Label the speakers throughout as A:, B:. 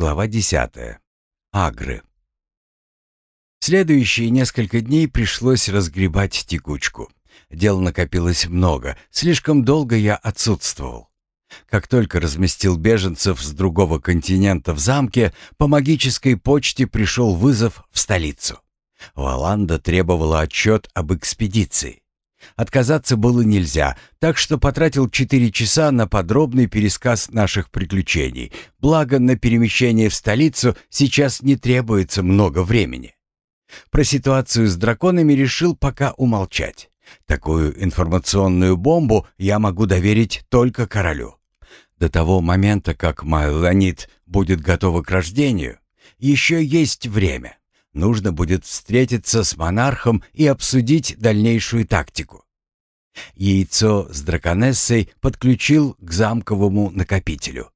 A: Глава 10. Агры. Следующие несколько дней пришлось разгребать текучку. Дел накопилось много, слишком долго я отсутствовал. Как только разместил беженцев с другого континента в замке, по магической почте пришел вызов в столицу. Валанда требовала отчет об экспедиции. Отказаться было нельзя, так что потратил четыре часа на подробный пересказ наших приключений. Благо, на перемещение в столицу сейчас не требуется много времени. Про ситуацию с драконами решил пока умолчать. Такую информационную бомбу я могу доверить только королю. До того момента, как Майланит будет готова к рождению, еще есть время. Нужно будет встретиться с монархом и обсудить дальнейшую тактику. Яйцо с драконессой подключил к замковому накопителю.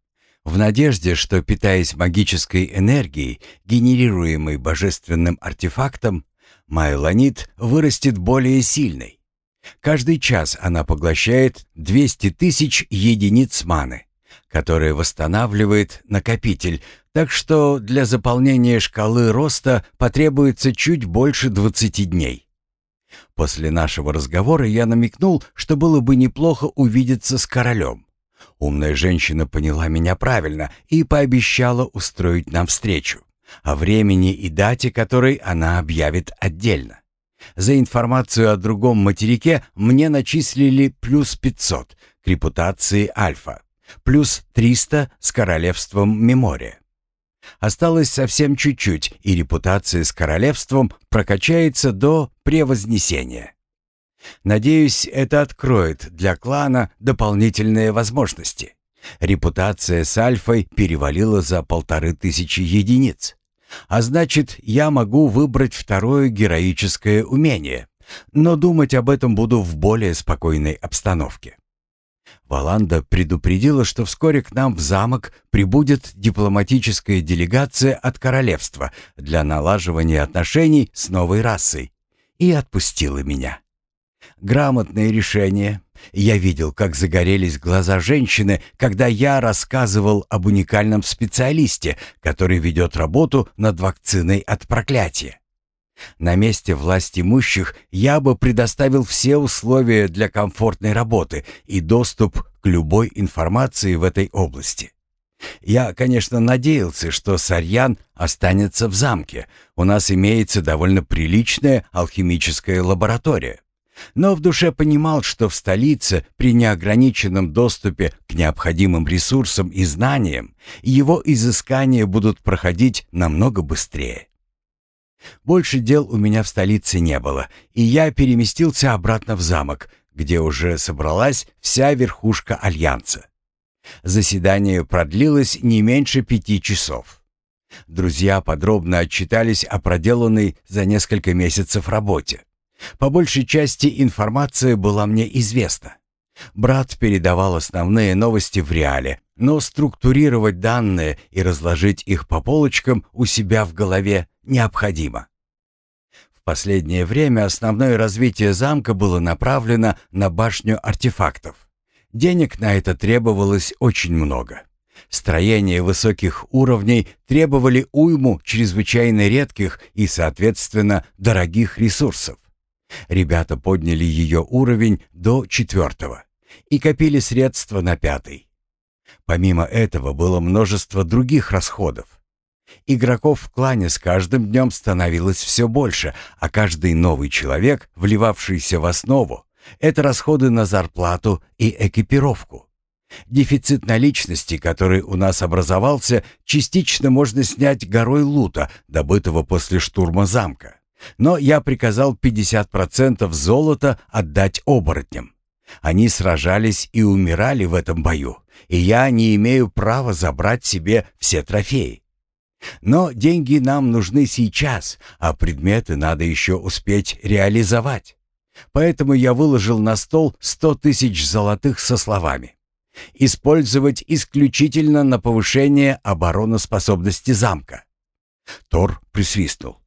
A: В надежде, что, питаясь магической энергией, генерируемой божественным артефактом, Майланит вырастет более сильной. Каждый час она поглощает 200 тысяч единиц маны, которые восстанавливает накопитель, так что для заполнения шкалы роста потребуется чуть больше 20 дней. После нашего разговора я намекнул, что было бы неплохо увидеться с королем. Умная женщина поняла меня правильно и пообещала устроить нам встречу, о времени и дате которой она объявит отдельно. За информацию о другом материке мне начислили плюс 500 к репутации Альфа, плюс 300 с королевством Мемория. Осталось совсем чуть-чуть, и репутация с королевством прокачается до превознесения. Надеюсь, это откроет для клана дополнительные возможности. Репутация с Альфой перевалила за полторы тысячи единиц. А значит, я могу выбрать второе героическое умение. Но думать об этом буду в более спокойной обстановке. Валанда предупредила, что вскоре к нам в замок прибудет дипломатическая делегация от королевства для налаживания отношений с новой расой, и отпустила меня. Грамотное решение. Я видел, как загорелись глаза женщины, когда я рассказывал об уникальном специалисте, который ведет работу над вакциной от проклятия. На месте власть имущих я бы предоставил все условия для комфортной работы и доступ к любой информации в этой области. Я, конечно, надеялся, что Сарьян останется в замке. У нас имеется довольно приличная алхимическая лаборатория. Но в душе понимал, что в столице при неограниченном доступе к необходимым ресурсам и знаниям его изыскания будут проходить намного быстрее. Больше дел у меня в столице не было, и я переместился обратно в замок, где уже собралась вся верхушка Альянса. Заседание продлилось не меньше пяти часов. Друзья подробно отчитались о проделанной за несколько месяцев работе. По большей части информация была мне известна. Брат передавал основные новости в реале, но структурировать данные и разложить их по полочкам у себя в голове необходимо. В последнее время основное развитие замка было направлено на башню артефактов. Денег на это требовалось очень много. Строения высоких уровней требовали уйму чрезвычайно редких и, соответственно, дорогих ресурсов. Ребята подняли ее уровень до четвертого и копили средства на пятый. Помимо этого было множество других расходов. Игроков в клане с каждым днем становилось все больше, а каждый новый человек, вливавшийся в основу, это расходы на зарплату и экипировку. Дефицит наличности, который у нас образовался, частично можно снять горой лута, добытого после штурма замка. Но я приказал 50% золота отдать оборотням. Они сражались и умирали в этом бою, и я не имею права забрать себе все трофеи. Но деньги нам нужны сейчас, а предметы надо еще успеть реализовать. Поэтому я выложил на стол сто тысяч золотых со словами. Использовать исключительно на повышение обороноспособности замка. Тор присвистнул.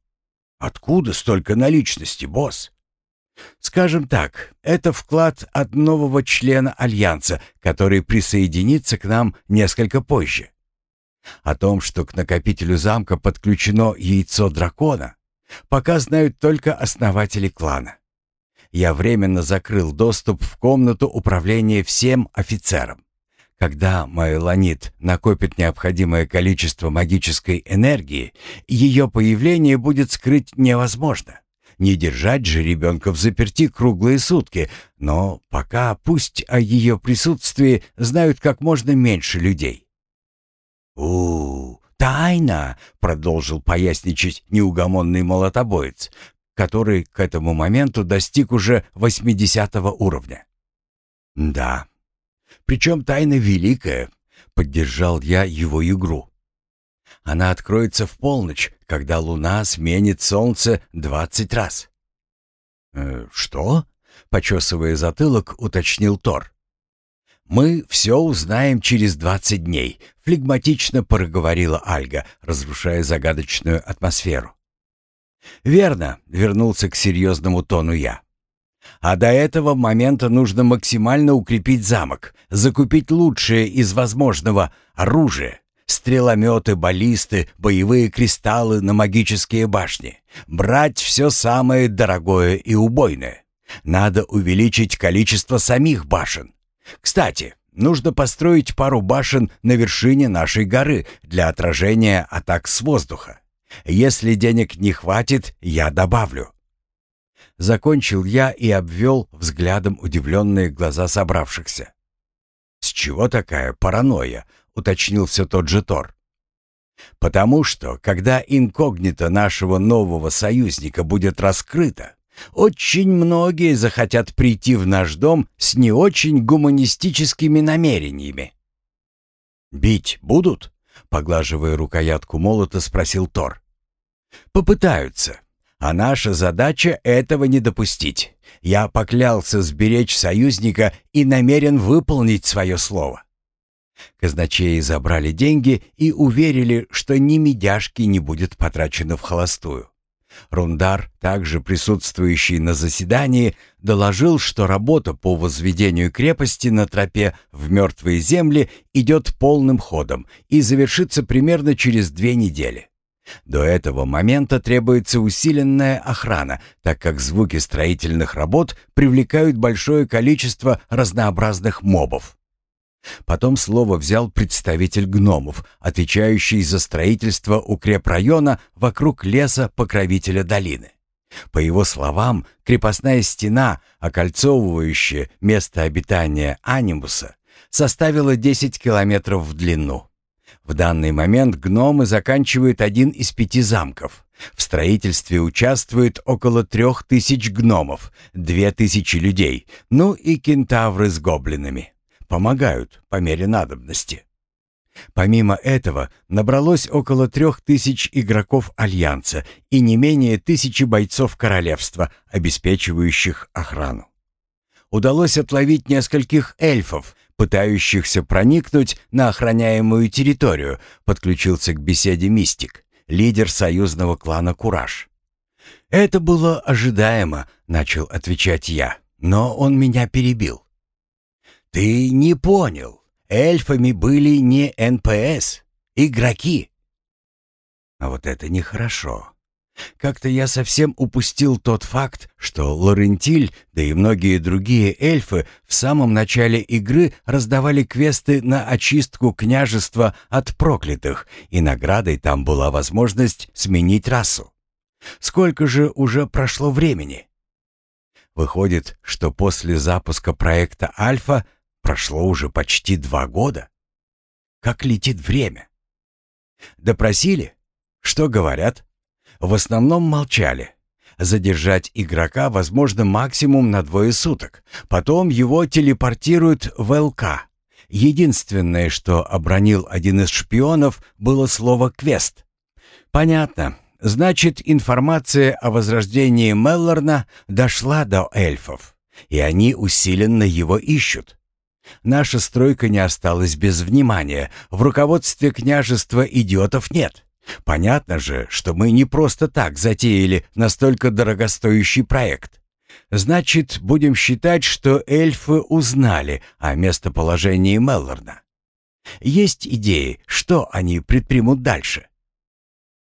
A: «Откуда столько наличности, босс?» Скажем так, это вклад от нового члена Альянса, который присоединится к нам несколько позже. О том, что к накопителю замка подключено яйцо дракона, пока знают только основатели клана. Я временно закрыл доступ в комнату управления всем офицерам. Когда Майланит накопит необходимое количество магической энергии, ее появление будет скрыть невозможно. Не держать же ребенка в заперти круглые сутки, но пока пусть о ее присутствии знают как можно меньше людей. у, тайна!» — продолжил поясничать неугомонный молотобоец, который к этому моменту достиг уже восьмидесятого уровня. «Да, причем тайна великая», — поддержал я его игру. «Она откроется в полночь, когда луна сменит солнце двадцать раз». «Э, «Что?» — почесывая затылок, уточнил Тор. «Мы все узнаем через двадцать дней», — флегматично проговорила Альга, разрушая загадочную атмосферу. «Верно», — вернулся к серьезному тону я. А до этого момента нужно максимально укрепить замок, закупить лучшее из возможного оружие, стрелометы, баллисты, боевые кристаллы на магические башни, брать все самое дорогое и убойное. Надо увеличить количество самих башен. Кстати, нужно построить пару башен на вершине нашей горы для отражения атак с воздуха. Если денег не хватит, я добавлю. Закончил я и обвел взглядом удивленные глаза собравшихся. «С чего такая паранойя?» — уточнил все тот же Тор. «Потому что, когда инкогнито нашего нового союзника будет раскрыто, очень многие захотят прийти в наш дом с не очень гуманистическими намерениями». «Бить будут?» — поглаживая рукоятку молота, спросил Тор. «Попытаются. А наша задача этого не допустить. Я поклялся сберечь союзника и намерен выполнить свое слово. Казначеи забрали деньги и уверили, что ни медяшки не будет потрачено в холостую. Рундар, также присутствующий на заседании, доложил, что работа по возведению крепости на тропе в мертвые земли идет полным ходом и завершится примерно через две недели. До этого момента требуется усиленная охрана, так как звуки строительных работ привлекают большое количество разнообразных мобов. Потом слово взял представитель гномов, отвечающий за строительство укрепрайона вокруг леса покровителя долины. По его словам, крепостная стена, окольцовывающая место обитания анимуса, составила 10 километров в длину. В данный момент гномы заканчивают один из пяти замков. В строительстве участвует около трех тысяч гномов, две тысячи людей, ну и кентавры с гоблинами. Помогают по мере надобности. Помимо этого, набралось около трех тысяч игроков Альянса и не менее тысячи бойцов Королевства, обеспечивающих охрану. Удалось отловить нескольких эльфов, пытающихся проникнуть на охраняемую территорию, подключился к беседе Мистик, лидер союзного клана Кураж. «Это было ожидаемо», — начал отвечать я, но он меня перебил. «Ты не понял. Эльфами были не НПС, игроки». А вот это нехорошо. Как-то я совсем упустил тот факт, что Лорентиль, да и многие другие эльфы в самом начале игры раздавали квесты на очистку княжества от проклятых, и наградой там была возможность сменить расу. Сколько же уже прошло времени? Выходит, что после запуска проекта «Альфа» прошло уже почти два года. Как летит время? Допросили? Что говорят? В основном молчали. Задержать игрока возможно максимум на двое суток. Потом его телепортируют в ЛК. Единственное, что обронил один из шпионов, было слово «квест». Понятно. Значит, информация о возрождении Меллорна дошла до эльфов, и они усиленно его ищут. Наша стройка не осталась без внимания. В руководстве княжества идиотов нет. Понятно же, что мы не просто так затеяли настолько дорогостоящий проект. Значит, будем считать, что эльфы узнали о местоположении Меллорна. Есть идеи, что они предпримут дальше?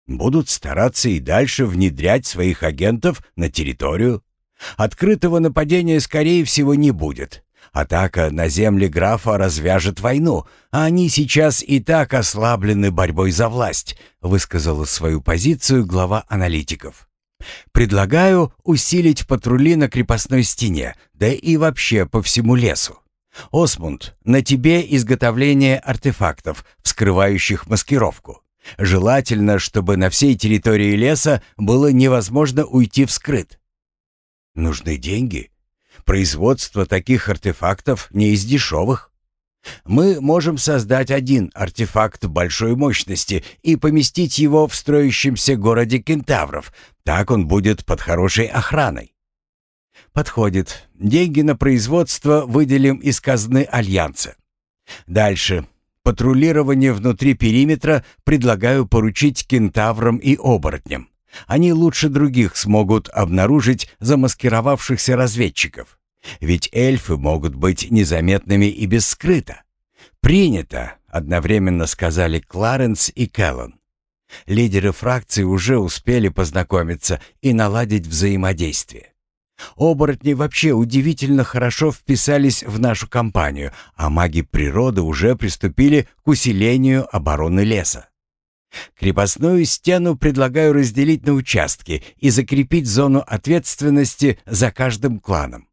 A: Будут стараться и дальше внедрять своих агентов на территорию. Открытого нападения, скорее всего, не будет. Атака на земли графа развяжет войну, а они сейчас и так ослаблены борьбой за власть, высказала свою позицию глава аналитиков. Предлагаю усилить патрули на крепостной стене, да и вообще по всему лесу. Осмунд, на тебе изготовление артефактов, вскрывающих маскировку. Желательно, чтобы на всей территории леса было невозможно уйти вскрыт. Нужны деньги. Производство таких артефактов не из дешевых. Мы можем создать один артефакт большой мощности и поместить его в строящемся городе кентавров. Так он будет под хорошей охраной. Подходит. Деньги на производство выделим из казны Альянса. Дальше. Патрулирование внутри периметра предлагаю поручить кентаврам и оборотням. Они лучше других смогут обнаружить замаскировавшихся разведчиков. Ведь эльфы могут быть незаметными и без скрыта. «Принято», — одновременно сказали Кларенс и Кэллон. Лидеры фракции уже успели познакомиться и наладить взаимодействие. Оборотни вообще удивительно хорошо вписались в нашу компанию, а маги природы уже приступили к усилению обороны леса. Крепостную стену предлагаю разделить на участки и закрепить зону ответственности за каждым кланом.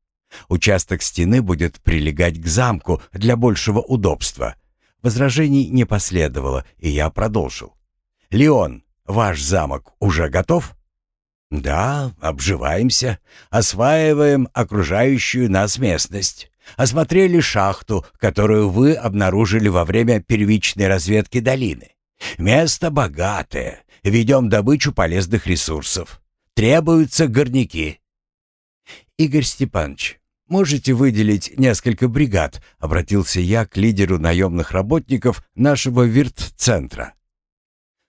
A: Участок стены будет прилегать к замку для большего удобства. Возражений не последовало, и я продолжил. «Леон, ваш замок уже готов?» «Да, обживаемся, осваиваем окружающую нас местность. Осмотрели шахту, которую вы обнаружили во время первичной разведки долины. Место богатое, ведем добычу полезных ресурсов. Требуются горняки». «Игорь Степанович, можете выделить несколько бригад?» — обратился я к лидеру наемных работников нашего вирт-центра.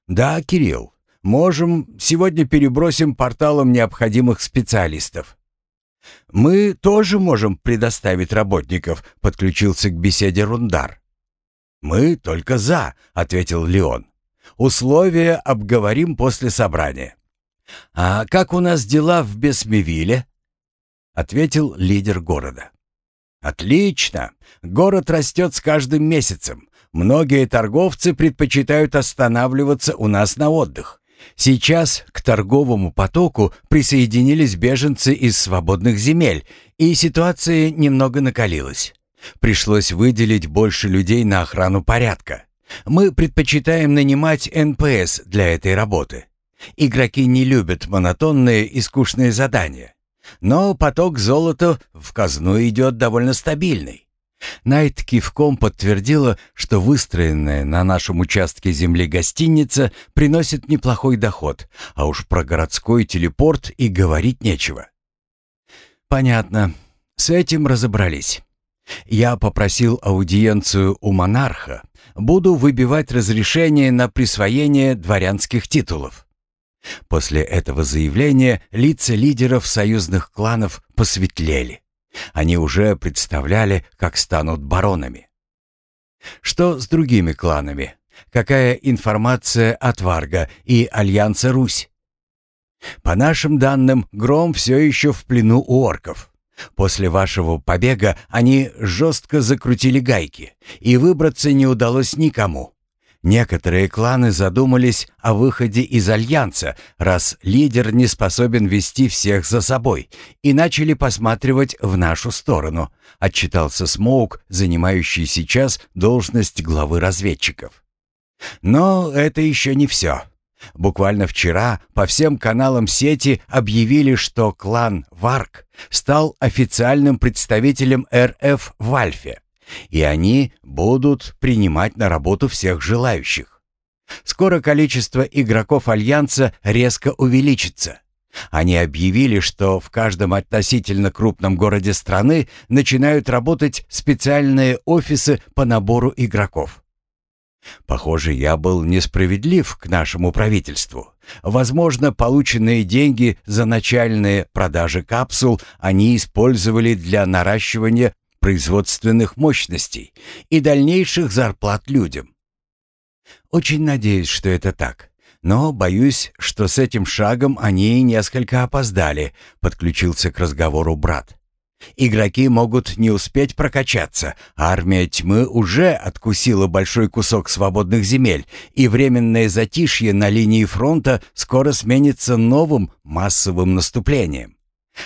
A: «Да, Кирилл, Можем, сегодня перебросим порталом необходимых специалистов. Мы тоже можем предоставить работников, подключился к беседе Рундар. Мы только за, ответил Леон. Условия обговорим после собрания. А как у нас дела в Бесмевиле? ответил лидер города. Отлично. Город растет с каждым месяцем. Многие торговцы предпочитают останавливаться у нас на отдых. Сейчас к торговому потоку присоединились беженцы из свободных земель, и ситуация немного накалилась. Пришлось выделить больше людей на охрану порядка. Мы предпочитаем нанимать НПС для этой работы. Игроки не любят монотонные и скучные задания. Но поток золота в казну идет довольно стабильный. Найт кивком подтвердила, что выстроенная на нашем участке земли гостиница приносит неплохой доход, а уж про городской телепорт и говорить нечего. Понятно. С этим разобрались. Я попросил аудиенцию у монарха. Буду выбивать разрешение на присвоение дворянских титулов. После этого заявления лица лидеров союзных кланов посветлели. Они уже представляли, как станут баронами. Что с другими кланами? Какая информация от Варга и Альянса Русь? По нашим данным, Гром все еще в плену у орков. После вашего побега они жестко закрутили гайки, и выбраться не удалось никому. Некоторые кланы задумались о выходе из Альянса, раз лидер не способен вести всех за собой, и начали посматривать в нашу сторону, отчитался Смоук, занимающий сейчас должность главы разведчиков. Но это еще не все. Буквально вчера по всем каналам сети объявили, что клан Варк стал официальным представителем РФ в Альфе и они будут принимать на работу всех желающих. Скоро количество игроков Альянса резко увеличится. Они объявили, что в каждом относительно крупном городе страны начинают работать специальные офисы по набору игроков. Похоже, я был несправедлив к нашему правительству. Возможно, полученные деньги за начальные продажи капсул они использовали для наращивания производственных мощностей и дальнейших зарплат людям. Очень надеюсь, что это так. Но боюсь, что с этим шагом они несколько опоздали, подключился к разговору брат. Игроки могут не успеть прокачаться. Армия тьмы уже откусила большой кусок свободных земель, и временное затишье на линии фронта скоро сменится новым массовым наступлением.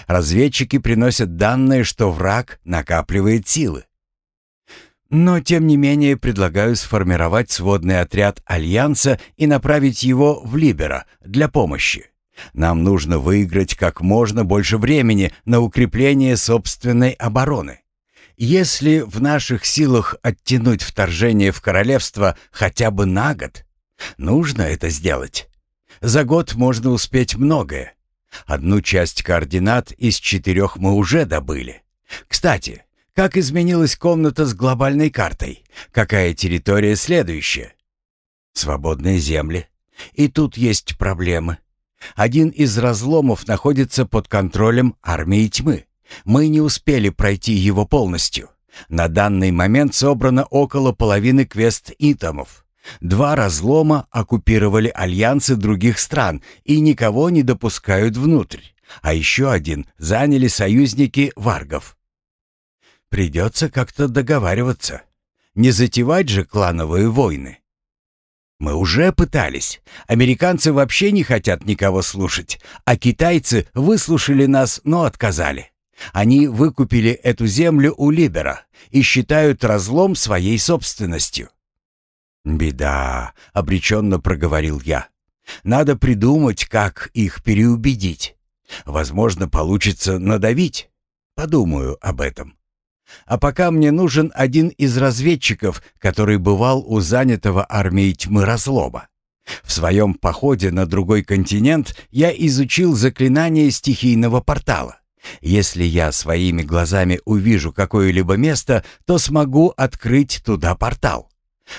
A: Разведчики приносят данные, что враг накапливает силы. Но, тем не менее, предлагаю сформировать сводный отряд Альянса и направить его в Либера для помощи. Нам нужно выиграть как можно больше времени на укрепление собственной обороны. Если в наших силах оттянуть вторжение в королевство хотя бы на год, нужно это сделать. За год можно успеть многое. Одну часть координат из четырех мы уже добыли. Кстати, как изменилась комната с глобальной картой? Какая территория следующая? Свободные земли. И тут есть проблемы. Один из разломов находится под контролем армии тьмы. Мы не успели пройти его полностью. На данный момент собрано около половины квест-итомов. Два разлома оккупировали альянсы других стран и никого не допускают внутрь. А еще один заняли союзники варгов. Придется как-то договариваться. Не затевать же клановые войны. Мы уже пытались. Американцы вообще не хотят никого слушать, а китайцы выслушали нас, но отказали. Они выкупили эту землю у Либера и считают разлом своей собственностью. «Беда», — обреченно проговорил я. «Надо придумать, как их переубедить. Возможно, получится надавить. Подумаю об этом». А пока мне нужен один из разведчиков, который бывал у занятого армией тьмы разлома. В своем походе на другой континент я изучил заклинание стихийного портала. Если я своими глазами увижу какое-либо место, то смогу открыть туда портал.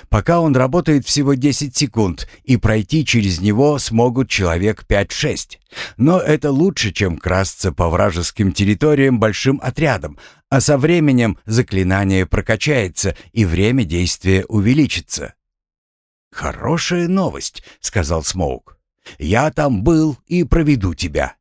A: Пока он работает всего 10 секунд, и пройти через него смогут человек 5-6. Но это лучше, чем красться по вражеским территориям большим отрядом, а со временем заклинание прокачается и время действия увеличится. «Хорошая новость», — сказал Смоук. «Я там был и проведу тебя».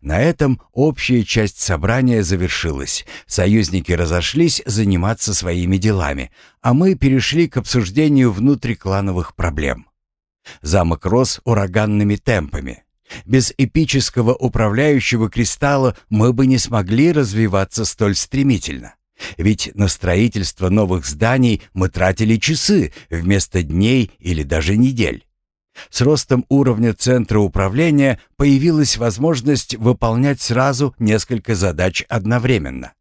A: На этом общая часть собрания завершилась. Союзники разошлись заниматься своими делами, а мы перешли к обсуждению внутриклановых проблем. Замок рос ураганными темпами. Без эпического управляющего кристалла мы бы не смогли развиваться столь стремительно. Ведь на строительство новых зданий мы тратили часы вместо дней или даже недель. С ростом уровня центра управления появилась возможность выполнять сразу несколько задач одновременно.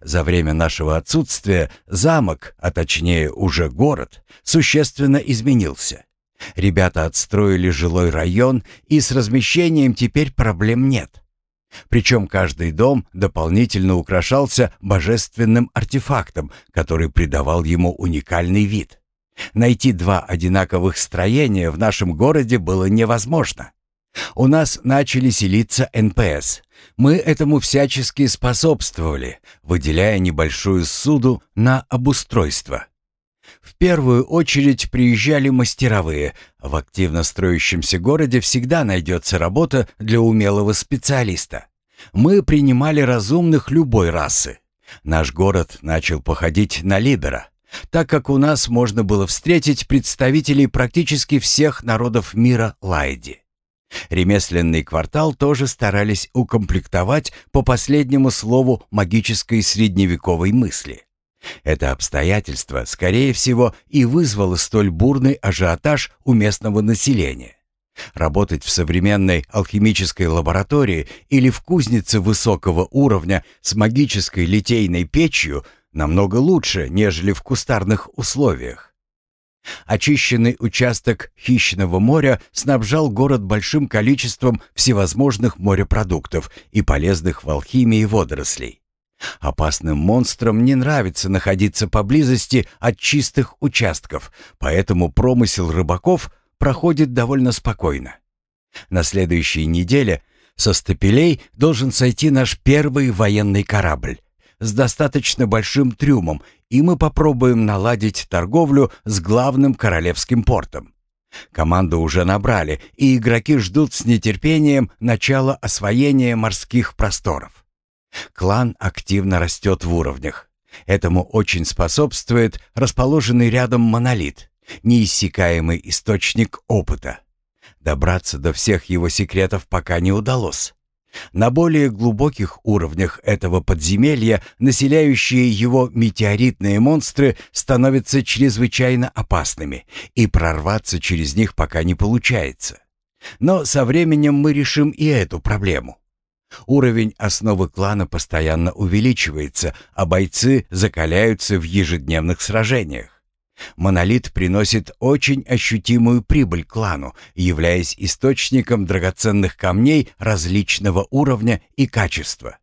A: За время нашего отсутствия замок, а точнее уже город, существенно изменился. Ребята отстроили жилой район, и с размещением теперь проблем нет. Причем каждый дом дополнительно украшался божественным артефактом, который придавал ему уникальный вид. Найти два одинаковых строения в нашем городе было невозможно. У нас начали селиться НПС. Мы этому всячески способствовали, выделяя небольшую ссуду на обустройство. В первую очередь приезжали мастеровые. В активно строящемся городе всегда найдется работа для умелого специалиста. Мы принимали разумных любой расы. Наш город начал походить на Либера так как у нас можно было встретить представителей практически всех народов мира Лайди. Ремесленный квартал тоже старались укомплектовать по последнему слову магической средневековой мысли. Это обстоятельство, скорее всего, и вызвало столь бурный ажиотаж у местного населения. Работать в современной алхимической лаборатории или в кузнице высокого уровня с магической литейной печью – намного лучше, нежели в кустарных условиях. Очищенный участок хищного моря снабжал город большим количеством всевозможных морепродуктов и полезных в алхимии водорослей. Опасным монстрам не нравится находиться поблизости от чистых участков, поэтому промысел рыбаков проходит довольно спокойно. На следующей неделе со стапелей должен сойти наш первый военный корабль, с достаточно большим трюмом, и мы попробуем наладить торговлю с главным королевским портом. Команду уже набрали, и игроки ждут с нетерпением начала освоения морских просторов. Клан активно растет в уровнях. Этому очень способствует расположенный рядом монолит, неиссякаемый источник опыта. Добраться до всех его секретов пока не удалось. На более глубоких уровнях этого подземелья населяющие его метеоритные монстры становятся чрезвычайно опасными, и прорваться через них пока не получается. Но со временем мы решим и эту проблему. Уровень основы клана постоянно увеличивается, а бойцы закаляются в ежедневных сражениях. Монолит приносит очень ощутимую прибыль клану, являясь источником драгоценных камней различного уровня и качества.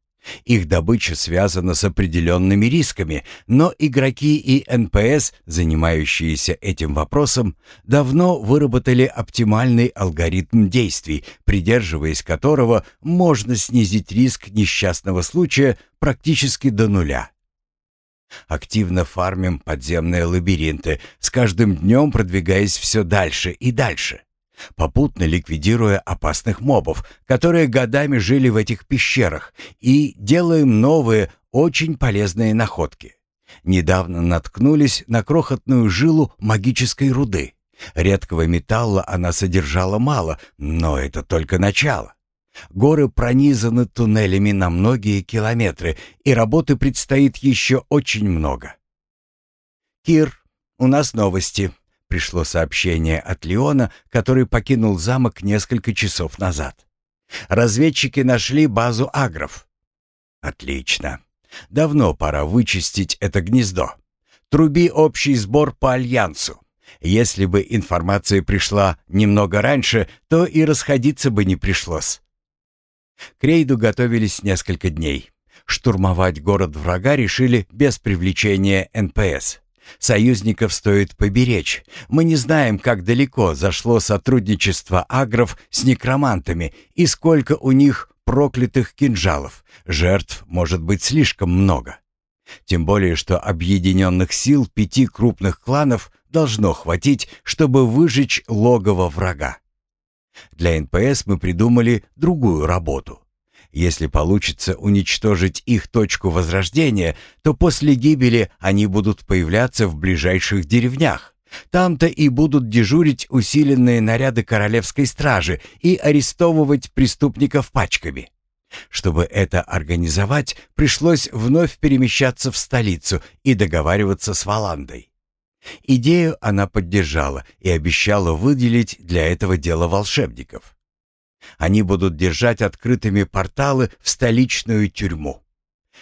A: Их добыча связана с определенными рисками, но игроки и НПС, занимающиеся этим вопросом, давно выработали оптимальный алгоритм действий, придерживаясь которого можно снизить риск несчастного случая практически до нуля. Активно фармим подземные лабиринты, с каждым днем продвигаясь все дальше и дальше, попутно ликвидируя опасных мобов, которые годами жили в этих пещерах, и делаем новые, очень полезные находки. Недавно наткнулись на крохотную жилу магической руды. Редкого металла она содержала мало, но это только начало. Горы пронизаны туннелями на многие километры, и работы предстоит еще очень много. «Кир, у нас новости», — пришло сообщение от Леона, который покинул замок несколько часов назад. «Разведчики нашли базу агров». «Отлично. Давно пора вычистить это гнездо. Труби общий сбор по Альянсу. Если бы информация пришла немного раньше, то и расходиться бы не пришлось. К рейду готовились несколько дней. Штурмовать город врага решили без привлечения НПС. Союзников стоит поберечь. Мы не знаем, как далеко зашло сотрудничество агров с некромантами и сколько у них проклятых кинжалов. Жертв может быть слишком много. Тем более, что объединенных сил пяти крупных кланов должно хватить, чтобы выжечь логово врага. Для НПС мы придумали другую работу. Если получится уничтожить их точку возрождения, то после гибели они будут появляться в ближайших деревнях. Там-то и будут дежурить усиленные наряды королевской стражи и арестовывать преступников пачками. Чтобы это организовать, пришлось вновь перемещаться в столицу и договариваться с Валандой. Идею она поддержала и обещала выделить для этого дела волшебников. Они будут держать открытыми порталы в столичную тюрьму.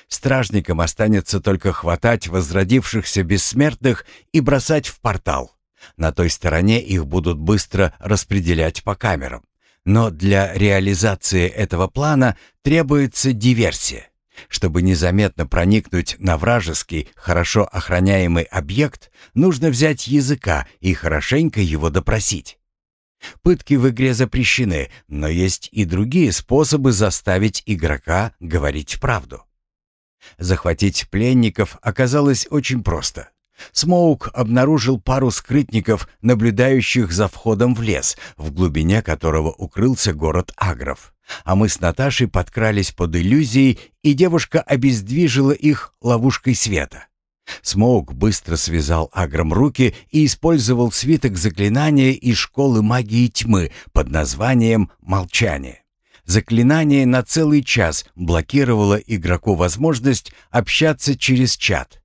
A: Стражникам останется только хватать возродившихся бессмертных и бросать в портал. На той стороне их будут быстро распределять по камерам. Но для реализации этого плана требуется диверсия. Чтобы незаметно проникнуть на вражеский, хорошо охраняемый объект, нужно взять языка и хорошенько его допросить. Пытки в игре запрещены, но есть и другие способы заставить игрока говорить правду. Захватить пленников оказалось очень просто. Смоук обнаружил пару скрытников, наблюдающих за входом в лес, в глубине которого укрылся город Агров. А мы с Наташей подкрались под иллюзией, и девушка обездвижила их ловушкой света. Смоук быстро связал Агром руки и использовал свиток заклинания из школы магии тьмы под названием «Молчание». Заклинание на целый час блокировало игроку возможность общаться через чат.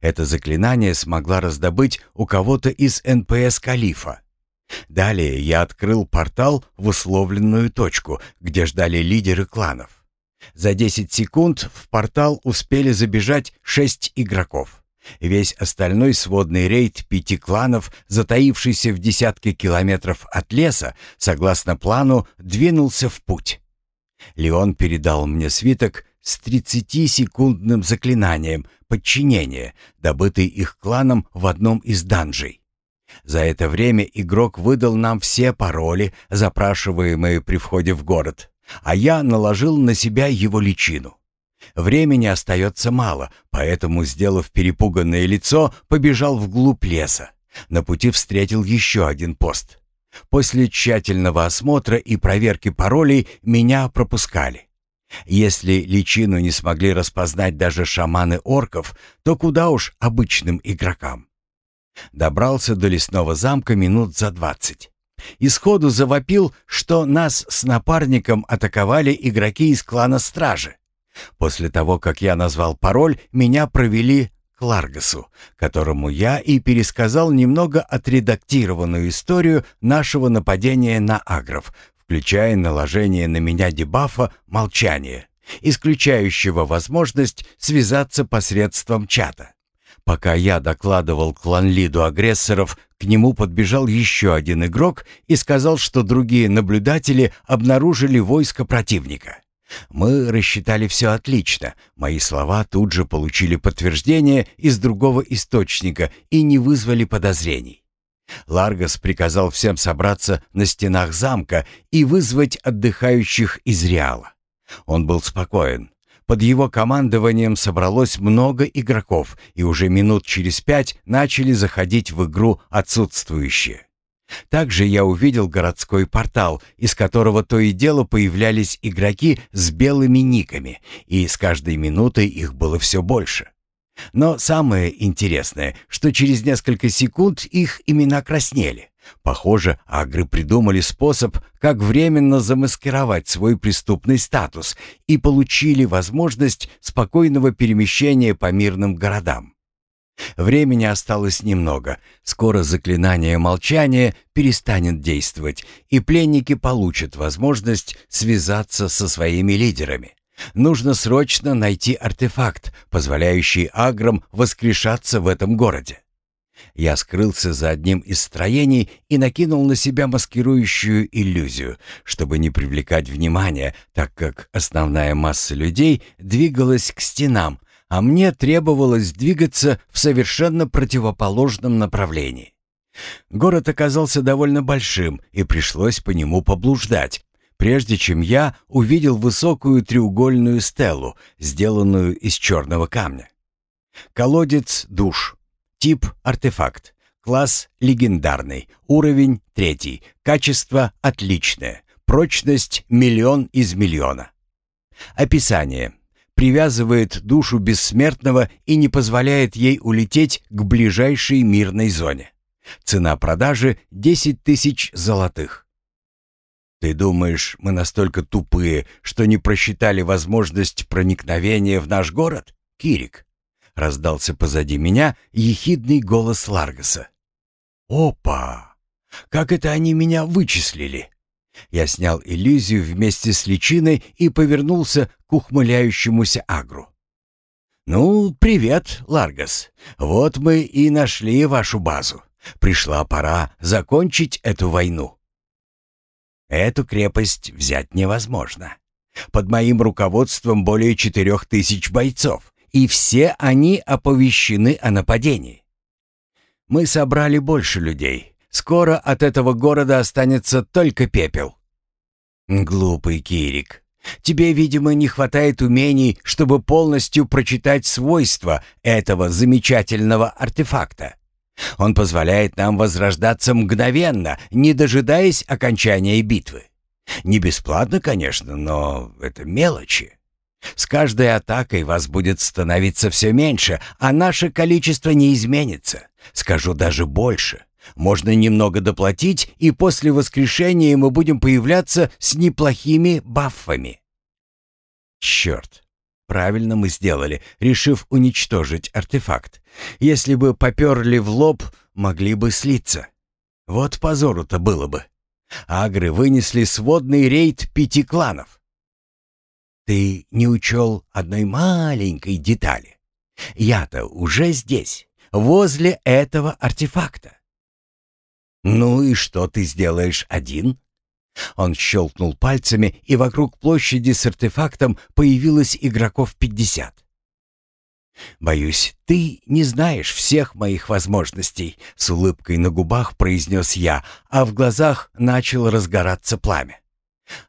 A: Это заклинание смогла раздобыть у кого-то из НПС Калифа. Далее я открыл портал в условленную точку, где ждали лидеры кланов. За 10 секунд в портал успели забежать шесть игроков. Весь остальной сводный рейд пяти кланов, затаившийся в десятке километров от леса, согласно плану, двинулся в путь. Леон передал мне свиток с 30-секундным заклинанием подчинения, добытый их кланом в одном из данжей. За это время игрок выдал нам все пароли, запрашиваемые при входе в город, а я наложил на себя его личину. Времени остается мало, поэтому, сделав перепуганное лицо, побежал вглубь леса. На пути встретил еще один пост. После тщательного осмотра и проверки паролей меня пропускали. Если личину не смогли распознать даже шаманы орков, то куда уж обычным игрокам. Добрался до лесного замка минут за двадцать. Исходу завопил, что нас с напарником атаковали игроки из клана Стражи. После того, как я назвал пароль, меня провели к Ларгасу, которому я и пересказал немного отредактированную историю нашего нападения на агров, включая наложение на меня дебафа «молчание», исключающего возможность связаться посредством чата. Пока я докладывал клан-лиду агрессоров, к нему подбежал еще один игрок и сказал, что другие наблюдатели обнаружили войско противника. Мы рассчитали все отлично. Мои слова тут же получили подтверждение из другого источника и не вызвали подозрений. Ларгас приказал всем собраться на стенах замка и вызвать отдыхающих из Реала. Он был спокоен. Под его командованием собралось много игроков, и уже минут через пять начали заходить в игру отсутствующие. Также я увидел городской портал, из которого то и дело появлялись игроки с белыми никами, и с каждой минутой их было все больше. Но самое интересное, что через несколько секунд их имена краснели. Похоже, агры придумали способ, как временно замаскировать свой преступный статус и получили возможность спокойного перемещения по мирным городам. Времени осталось немного. Скоро заклинание молчания перестанет действовать, и пленники получат возможность связаться со своими лидерами. Нужно срочно найти артефакт, позволяющий аграм воскрешаться в этом городе. Я скрылся за одним из строений и накинул на себя маскирующую иллюзию, чтобы не привлекать внимания, так как основная масса людей двигалась к стенам, а мне требовалось двигаться в совершенно противоположном направлении. Город оказался довольно большим, и пришлось по нему поблуждать, прежде чем я увидел высокую треугольную стелу, сделанную из черного камня. Колодец душ. Тип артефакт. Класс легендарный. Уровень третий. Качество отличное. Прочность миллион из миллиона. Описание привязывает душу бессмертного и не позволяет ей улететь к ближайшей мирной зоне. Цена продажи — 10 тысяч золотых. «Ты думаешь, мы настолько тупые, что не просчитали возможность проникновения в наш город, Кирик?» — раздался позади меня ехидный голос Ларгаса. «Опа! Как это они меня вычислили?» Я снял иллюзию вместе с личиной и повернулся к ухмыляющемуся агру. «Ну, привет, Ларгас. Вот мы и нашли вашу базу. Пришла пора закончить эту войну». «Эту крепость взять невозможно. Под моим руководством более четырех тысяч бойцов, и все они оповещены о нападении. Мы собрали больше людей, Скоро от этого города останется только пепел. Глупый Кирик. Тебе, видимо, не хватает умений, чтобы полностью прочитать свойства этого замечательного артефакта. Он позволяет нам возрождаться мгновенно, не дожидаясь окончания битвы. Не бесплатно, конечно, но это мелочи. С каждой атакой вас будет становиться все меньше, а наше количество не изменится. Скажу даже больше. Можно немного доплатить, и после воскрешения мы будем появляться с неплохими баффами. Черт. Правильно мы сделали, решив уничтожить артефакт. Если бы поперли в лоб, могли бы слиться. Вот позору-то было бы. Агры вынесли сводный рейд пяти кланов. Ты не учел одной маленькой детали. Я-то уже здесь, возле этого артефакта. «Ну и что ты сделаешь один?» Он щелкнул пальцами, и вокруг площади с артефактом появилось игроков пятьдесят. «Боюсь, ты не знаешь всех моих возможностей», — с улыбкой на губах произнес я, а в глазах начало разгораться пламя.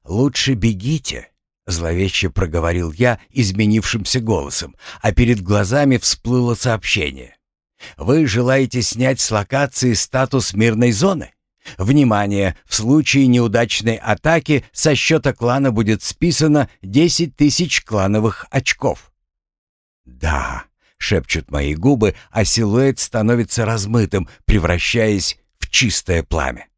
A: «Лучше бегите. Зловеще проговорил я изменившимся голосом, а перед глазами всплыло сообщение. «Вы желаете снять с локации статус мирной зоны? Внимание! В случае неудачной атаки со счета клана будет списано 10 тысяч клановых очков». «Да», — шепчут мои губы, а силуэт становится размытым, превращаясь в чистое пламя.